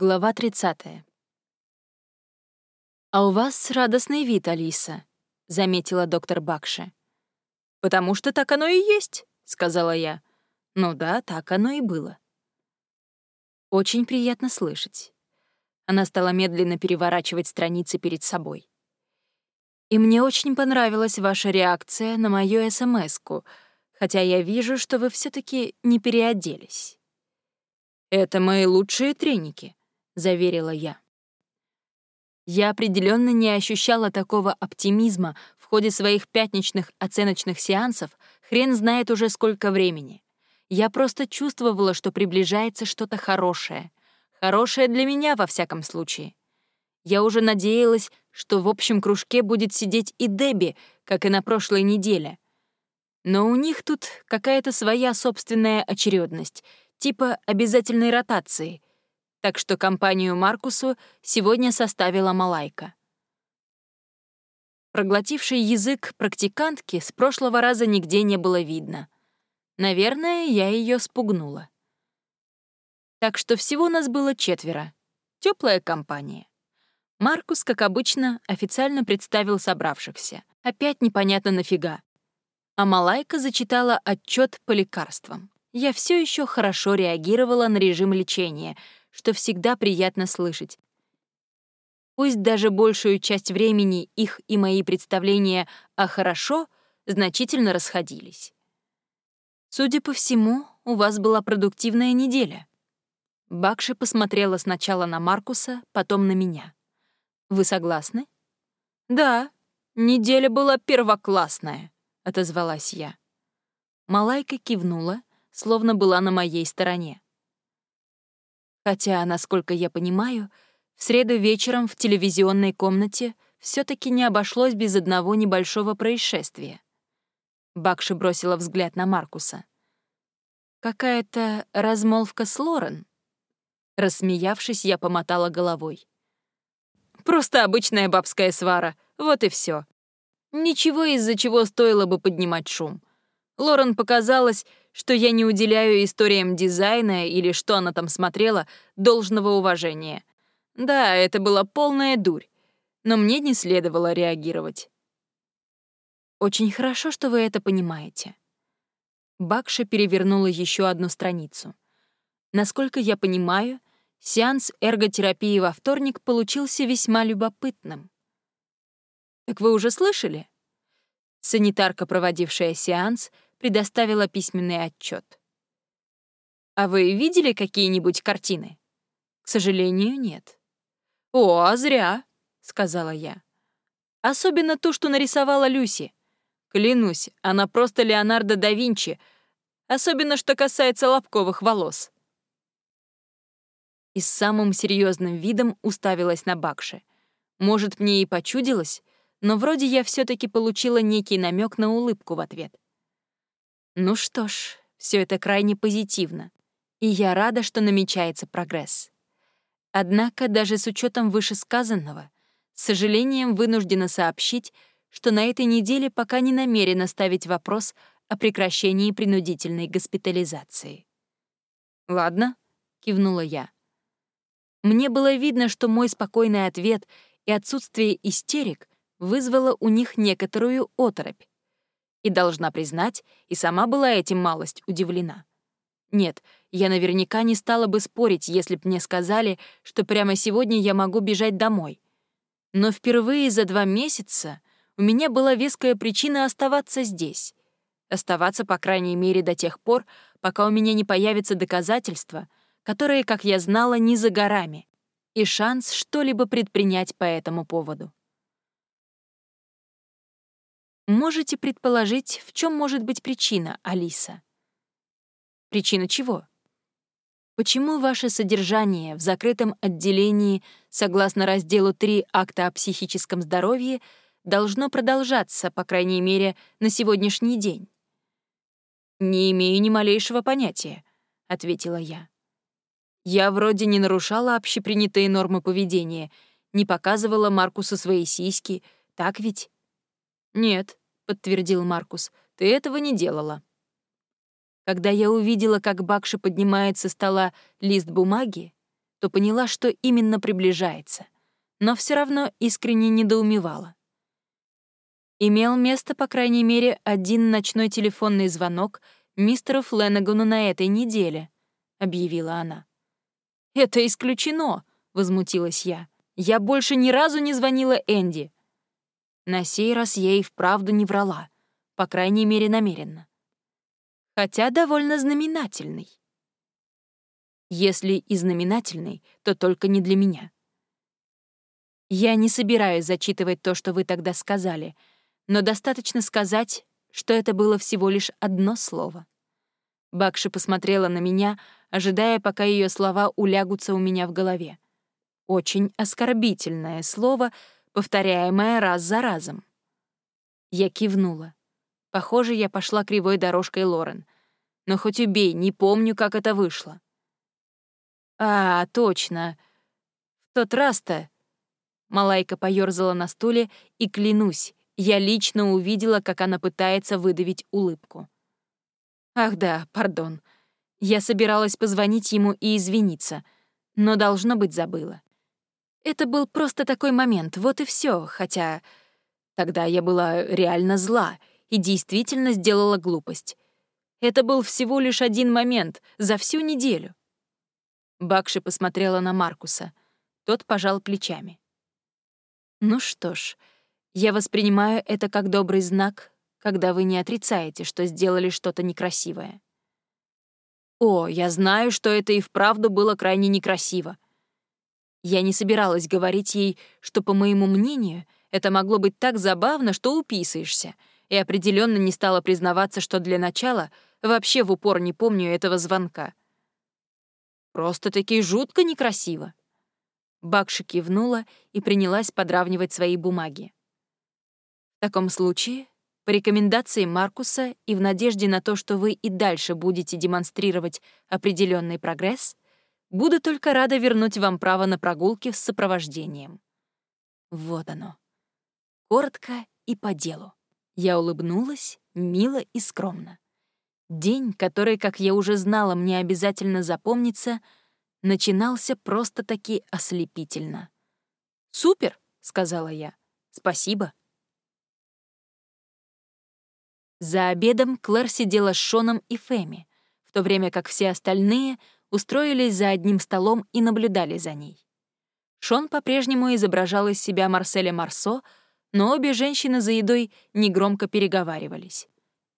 Глава 30. «А у вас радостный вид, Алиса», — заметила доктор Бакши. «Потому что так оно и есть», — сказала я. «Ну да, так оно и было». Очень приятно слышать. Она стала медленно переворачивать страницы перед собой. И мне очень понравилась ваша реакция на мою СМС-ку, хотя я вижу, что вы все таки не переоделись. «Это мои лучшие треники», — заверила я. Я определенно не ощущала такого оптимизма в ходе своих пятничных оценочных сеансов, хрен знает уже сколько времени. Я просто чувствовала, что приближается что-то хорошее. Хорошее для меня, во всяком случае. Я уже надеялась, что в общем кружке будет сидеть и Дебби, как и на прошлой неделе. Но у них тут какая-то своя собственная очередность, типа обязательной ротации — так что компанию Маркусу сегодня составила Малайка. Проглотивший язык практикантки с прошлого раза нигде не было видно. Наверное, я ее спугнула. Так что всего нас было четверо. Теплая компания. Маркус, как обычно, официально представил собравшихся. Опять непонятно нафига. А Малайка зачитала отчет по лекарствам. Я все еще хорошо реагировала на режим лечения — что всегда приятно слышать. Пусть даже большую часть времени их и мои представления о «хорошо» значительно расходились. Судя по всему, у вас была продуктивная неделя. Бакши посмотрела сначала на Маркуса, потом на меня. Вы согласны? Да, неделя была первоклассная, отозвалась я. Малайка кивнула, словно была на моей стороне. Хотя, насколько я понимаю, в среду вечером в телевизионной комнате все таки не обошлось без одного небольшого происшествия. Бакши бросила взгляд на Маркуса. «Какая-то размолвка с Лорен?» Рассмеявшись, я помотала головой. «Просто обычная бабская свара, вот и все. Ничего, из-за чего стоило бы поднимать шум. Лорен показалось, что я не уделяю историям дизайна или что она там смотрела должного уважения. Да, это была полная дурь, но мне не следовало реагировать. Очень хорошо, что вы это понимаете. Бакша перевернула еще одну страницу. Насколько я понимаю, сеанс эрготерапии во вторник получился весьма любопытным. Так вы уже слышали? Санитарка, проводившая сеанс, предоставила письменный отчет. «А вы видели какие-нибудь картины?» «К сожалению, нет». «О, а зря», — сказала я. «Особенно ту, что нарисовала Люси. Клянусь, она просто Леонардо да Винчи, особенно что касается лобковых волос». И с самым серьезным видом уставилась на Бакше. Может, мне и почудилось, но вроде я все таки получила некий намек на улыбку в ответ. Ну что ж, все это крайне позитивно, и я рада, что намечается прогресс. Однако даже с учетом вышесказанного, с сожалением вынуждена сообщить, что на этой неделе пока не намерена ставить вопрос о прекращении принудительной госпитализации. «Ладно», — кивнула я. Мне было видно, что мой спокойный ответ и отсутствие истерик вызвало у них некоторую оторопь, и, должна признать, и сама была этим малость удивлена. Нет, я наверняка не стала бы спорить, если б мне сказали, что прямо сегодня я могу бежать домой. Но впервые за два месяца у меня была веская причина оставаться здесь. Оставаться, по крайней мере, до тех пор, пока у меня не появятся доказательства, которые, как я знала, не за горами, и шанс что-либо предпринять по этому поводу. Можете предположить, в чем может быть причина, Алиса? Причина чего? Почему ваше содержание в закрытом отделении, согласно разделу 3 акта о психическом здоровье, должно продолжаться, по крайней мере, на сегодняшний день? «Не имею ни малейшего понятия», — ответила я. Я вроде не нарушала общепринятые нормы поведения, не показывала Маркусу свои сиськи, так ведь? Нет, подтвердил Маркус. «Ты этого не делала». Когда я увидела, как Бакша поднимает со стола лист бумаги, то поняла, что именно приближается, но все равно искренне недоумевала. Имел место, по крайней мере, один ночной телефонный звонок мистеру Фленагану на этой неделе, объявила она. «Это исключено», — возмутилась я. «Я больше ни разу не звонила Энди». На сей раз я и вправду не врала, по крайней мере, намеренно. Хотя довольно знаменательный. Если и знаменательный, то только не для меня. Я не собираюсь зачитывать то, что вы тогда сказали, но достаточно сказать, что это было всего лишь одно слово. Бакши посмотрела на меня, ожидая, пока ее слова улягутся у меня в голове. Очень оскорбительное слово, повторяемое раз за разом. Я кивнула. Похоже, я пошла кривой дорожкой Лорен. Но хоть убей, не помню, как это вышло. А, точно. В тот раз-то... Малайка поёрзала на стуле, и, клянусь, я лично увидела, как она пытается выдавить улыбку. Ах да, пардон. Я собиралась позвонить ему и извиниться, но, должно быть, забыла. Это был просто такой момент, вот и все, хотя... Тогда я была реально зла и действительно сделала глупость. Это был всего лишь один момент за всю неделю. Бакши посмотрела на Маркуса. Тот пожал плечами. «Ну что ж, я воспринимаю это как добрый знак, когда вы не отрицаете, что сделали что-то некрасивое. О, я знаю, что это и вправду было крайне некрасиво. Я не собиралась говорить ей, что, по моему мнению, это могло быть так забавно, что уписаешься, и определенно не стала признаваться, что для начала вообще в упор не помню этого звонка. Просто-таки жутко некрасиво. Бакши кивнула и принялась подравнивать свои бумаги. В таком случае по рекомендации Маркуса и в надежде на то, что вы и дальше будете демонстрировать определенный прогресс, буду только рада вернуть вам право на прогулки с сопровождением. Вот оно. Коротко и по делу. Я улыбнулась, мило и скромно. День, который, как я уже знала, мне обязательно запомнится, начинался просто-таки ослепительно. «Супер!» — сказала я. «Спасибо». За обедом Клэр сидела с Шоном и Фэми, в то время как все остальные устроились за одним столом и наблюдали за ней. Шон по-прежнему изображал из себя Марселя Марсо, но обе женщины за едой негромко переговаривались.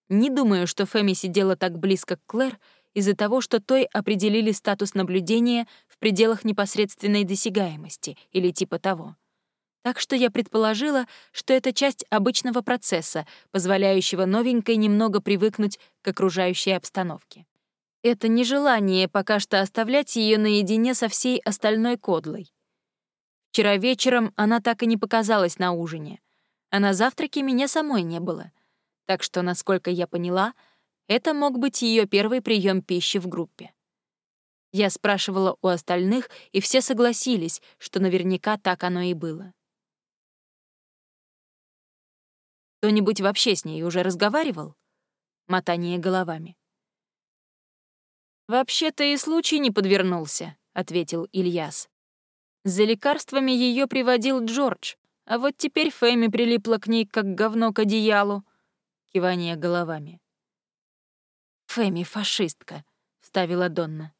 Не думаю, что Фэми сидела так близко к Клэр из-за того, что той определили статус наблюдения в пределах непосредственной досягаемости или типа того. Так что я предположила, что это часть обычного процесса, позволяющего новенькой немного привыкнуть к окружающей обстановке. Это нежелание пока что оставлять ее наедине со всей остальной кодлой. Вчера вечером она так и не показалась на ужине, а на завтраке меня самой не было. Так что, насколько я поняла, это мог быть ее первый прием пищи в группе. Я спрашивала у остальных, и все согласились, что наверняка так оно и было. Кто-нибудь вообще с ней уже разговаривал? Мотание головами. «Вообще-то и случай не подвернулся», — ответил Ильяс. «За лекарствами ее приводил Джордж, а вот теперь Фэми прилипла к ней, как говно к одеялу». Кивание головами. «Фэми фашистка», — вставила Донна.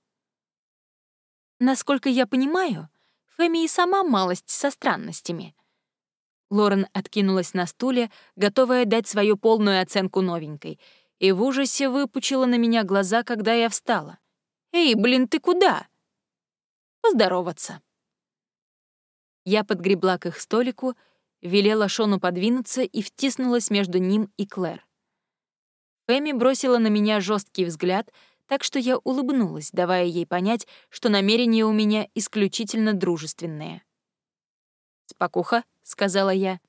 «Насколько я понимаю, Фэми и сама малость со странностями», Лорен откинулась на стуле, готовая дать свою полную оценку новенькой, и в ужасе выпучила на меня глаза, когда я встала. «Эй, блин, ты куда?» «Поздороваться». Я подгребла к их столику, велела Шону подвинуться и втиснулась между ним и Клэр. Фэми бросила на меня жесткий взгляд, так что я улыбнулась, давая ей понять, что намерения у меня исключительно дружественные. «Спокуха», — сказала я.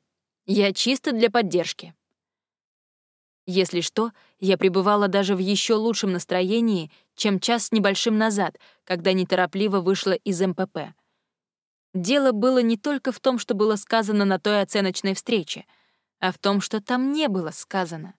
«Я чисто для поддержки». Если что, я пребывала даже в еще лучшем настроении, чем час с небольшим назад, когда неторопливо вышла из МПП. Дело было не только в том, что было сказано на той оценочной встрече, а в том, что там не было сказано.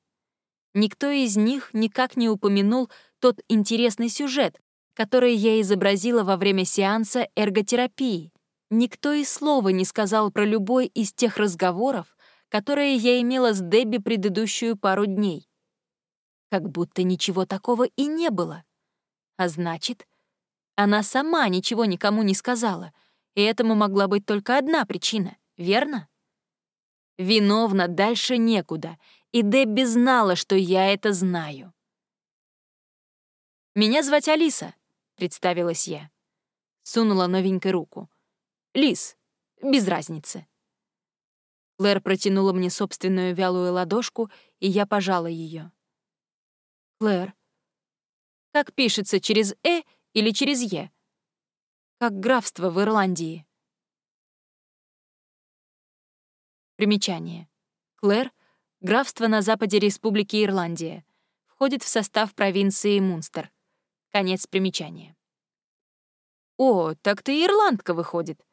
Никто из них никак не упомянул тот интересный сюжет, которые я изобразила во время сеанса эрготерапии. Никто и слова не сказал про любой из тех разговоров, которые я имела с Дебби предыдущую пару дней. Как будто ничего такого и не было. А значит, она сама ничего никому не сказала, и этому могла быть только одна причина, верно? Виновна дальше некуда, и Дебби знала, что я это знаю. «Меня звать Алиса», — представилась я. Сунула новенькой руку. «Лис, без разницы». Клэр протянула мне собственную вялую ладошку, и я пожала ее. «Клэр, как пишется, через «э» или через «е»? Как графство в Ирландии». Примечание. Клэр — графство на западе Республики Ирландия. Входит в состав провинции Мунстер. Конец примечания. «О, так ты ирландка, выходит».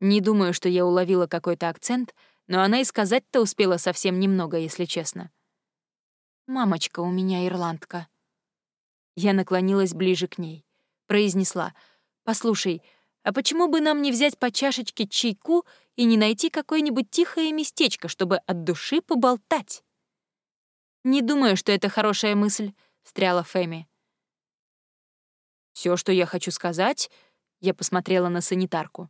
Не думаю, что я уловила какой-то акцент, но она и сказать-то успела совсем немного, если честно. «Мамочка у меня ирландка». Я наклонилась ближе к ней. Произнесла, «Послушай, а почему бы нам не взять по чашечке чайку и не найти какое-нибудь тихое местечко, чтобы от души поболтать?» «Не думаю, что это хорошая мысль», — встряла Фэми. Все, что я хочу сказать, я посмотрела на санитарку.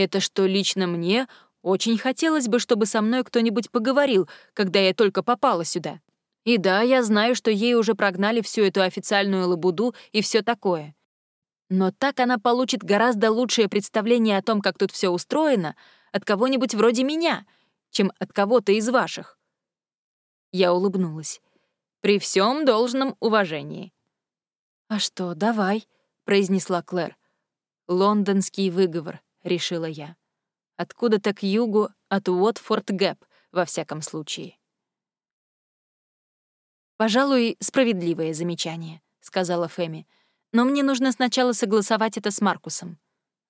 Это что лично мне очень хотелось бы, чтобы со мной кто-нибудь поговорил, когда я только попала сюда. И да, я знаю, что ей уже прогнали всю эту официальную лабуду и все такое. Но так она получит гораздо лучшее представление о том, как тут все устроено, от кого-нибудь вроде меня, чем от кого-то из ваших. Я улыбнулась. При всем должном уважении. «А что, давай», — произнесла Клэр. «Лондонский выговор», — решила я. «Откуда-то к югу от Уотфорд-Гэп, во всяком случае». «Пожалуй, справедливое замечание», — сказала Фэми. «Но мне нужно сначала согласовать это с Маркусом».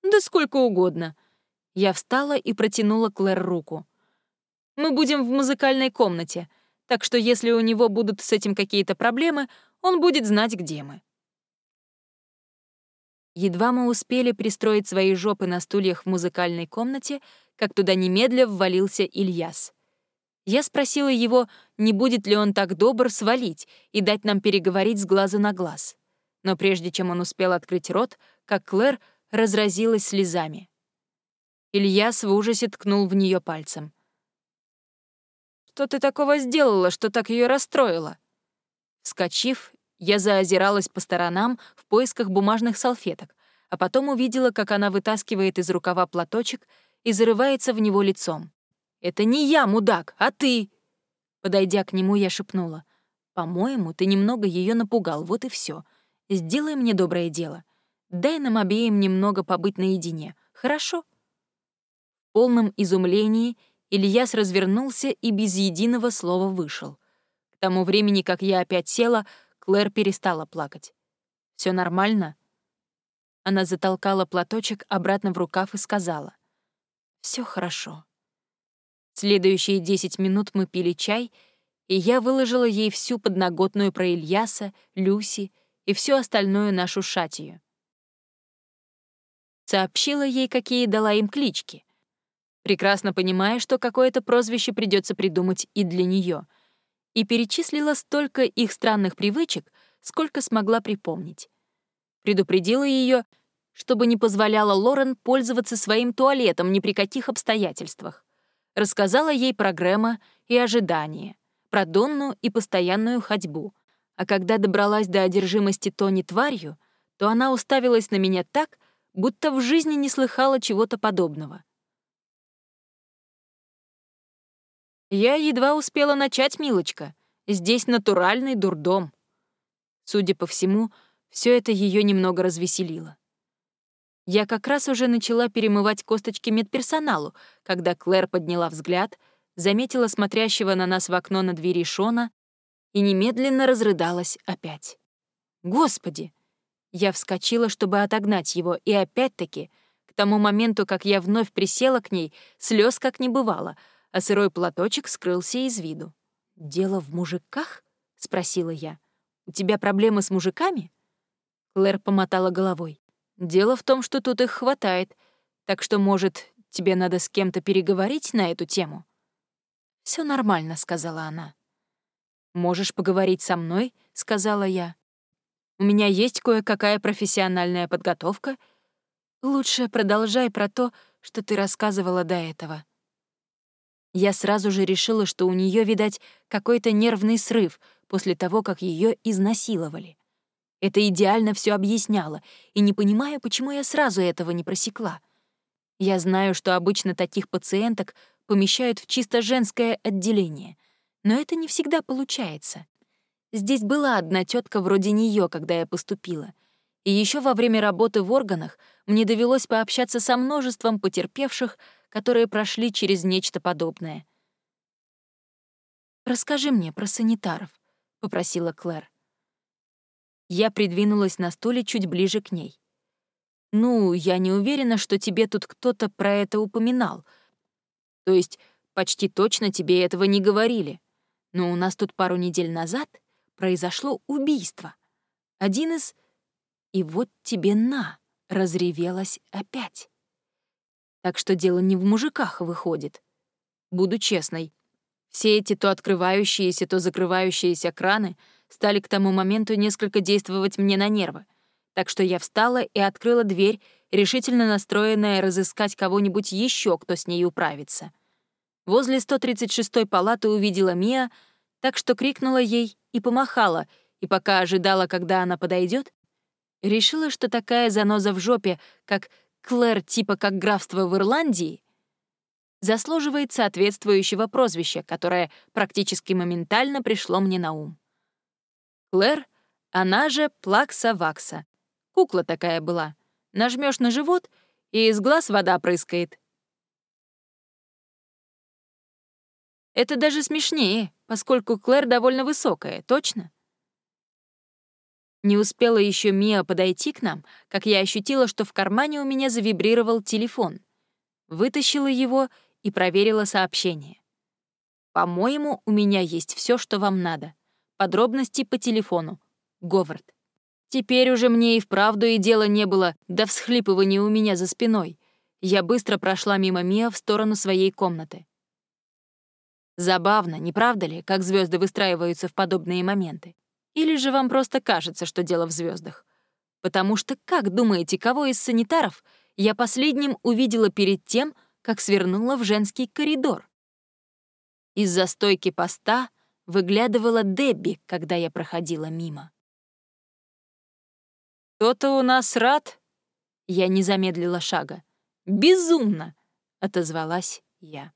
«Да сколько угодно». Я встала и протянула Клэр руку. «Мы будем в музыкальной комнате, так что если у него будут с этим какие-то проблемы, он будет знать, где мы». Едва мы успели пристроить свои жопы на стульях в музыкальной комнате, как туда немедля ввалился Ильяс. Я спросила его, не будет ли он так добр свалить и дать нам переговорить с глазу на глаз. Но прежде чем он успел открыть рот, как Клэр разразилась слезами. Ильяс в ужасе ткнул в нее пальцем. «Что ты такого сделала, что так ее расстроило?» Вскочив, я заозиралась по сторонам в поисках бумажных салфеток, а потом увидела, как она вытаскивает из рукава платочек и зарывается в него лицом. «Это не я, мудак, а ты!» Подойдя к нему, я шепнула. «По-моему, ты немного ее напугал, вот и все. Сделай мне доброе дело. Дай нам обеим немного побыть наедине, хорошо?» В полном изумлении Ильяс развернулся и без единого слова вышел. К тому времени, как я опять села, Клэр перестала плакать. Все нормально?» Она затолкала платочек обратно в рукав и сказала. Все хорошо». Следующие десять минут мы пили чай, и я выложила ей всю подноготную про Ильяса, Люси и всю остальную нашу шатию. Сообщила ей, какие дала им клички, прекрасно понимая, что какое-то прозвище придется придумать и для нее — и перечислила столько их странных привычек, сколько смогла припомнить. Предупредила ее, чтобы не позволяла Лорен пользоваться своим туалетом ни при каких обстоятельствах. Рассказала ей про Грэма и ожидания, про Донну и постоянную ходьбу. А когда добралась до одержимости Тони тварью, то она уставилась на меня так, будто в жизни не слыхала чего-то подобного. Я едва успела начать, милочка. Здесь натуральный дурдом. Судя по всему, все это ее немного развеселило. Я как раз уже начала перемывать косточки медперсоналу, когда Клэр подняла взгляд, заметила смотрящего на нас в окно на двери Шона и немедленно разрыдалась опять. «Господи!» Я вскочила, чтобы отогнать его, и опять-таки, к тому моменту, как я вновь присела к ней, слез как не бывало — а сырой платочек скрылся из виду. «Дело в мужиках?» — спросила я. «У тебя проблемы с мужиками?» Клэр помотала головой. «Дело в том, что тут их хватает, так что, может, тебе надо с кем-то переговорить на эту тему?» Все нормально», — сказала она. «Можешь поговорить со мной?» — сказала я. «У меня есть кое-какая профессиональная подготовка. Лучше продолжай про то, что ты рассказывала до этого». Я сразу же решила, что у нее, видать, какой-то нервный срыв после того, как ее изнасиловали. Это идеально все объясняло, и не понимаю, почему я сразу этого не просекла. Я знаю, что обычно таких пациенток помещают в чисто женское отделение, но это не всегда получается. Здесь была одна тетка вроде нее, когда я поступила. И еще во время работы в органах мне довелось пообщаться со множеством потерпевших, которые прошли через нечто подобное. «Расскажи мне про санитаров», — попросила Клэр. Я придвинулась на стуле чуть ближе к ней. «Ну, я не уверена, что тебе тут кто-то про это упоминал. То есть почти точно тебе этого не говорили. Но у нас тут пару недель назад произошло убийство. Один из... И вот тебе на, разревелась опять. Так что дело не в мужиках выходит. Буду честной. Все эти то открывающиеся, то закрывающиеся краны стали к тому моменту несколько действовать мне на нервы. Так что я встала и открыла дверь, решительно настроенная разыскать кого-нибудь еще, кто с ней управится. Возле 136-й палаты увидела Мия, так что крикнула ей и помахала, и пока ожидала, когда она подойдет, решила, что такая заноза в жопе, как Клэр типа как графство в Ирландии, заслуживает соответствующего прозвища, которое практически моментально пришло мне на ум. Клэр, она же Плакса-Вакса. Кукла такая была. Нажмешь на живот, и из глаз вода прыскает. Это даже смешнее, поскольку Клэр довольно высокая, точно? Не успела еще Мия подойти к нам, как я ощутила, что в кармане у меня завибрировал телефон. Вытащила его и проверила сообщение. «По-моему, у меня есть все, что вам надо. Подробности по телефону. Говард». Теперь уже мне и вправду и дела не было до всхлипывания у меня за спиной. Я быстро прошла мимо Мия в сторону своей комнаты. Забавно, не правда ли, как звезды выстраиваются в подобные моменты? Или же вам просто кажется, что дело в звездах? Потому что, как думаете, кого из санитаров я последним увидела перед тем, как свернула в женский коридор? Из-за стойки поста выглядывала Дебби, когда я проходила мимо. «Кто-то у нас рад?» Я не замедлила шага. «Безумно!» — отозвалась я.